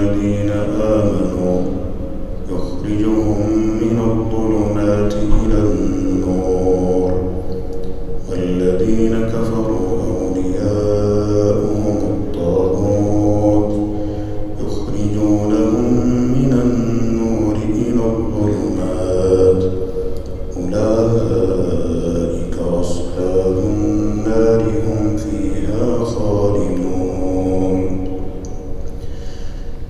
الذين آمنوا يخرجهم من الظلمات إلى النور والذين كفروا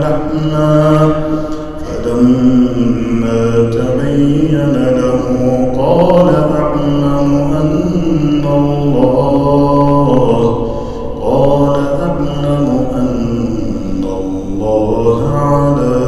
لحما فلما تبين له قال أعلم أن الله قال أعلم أن الله على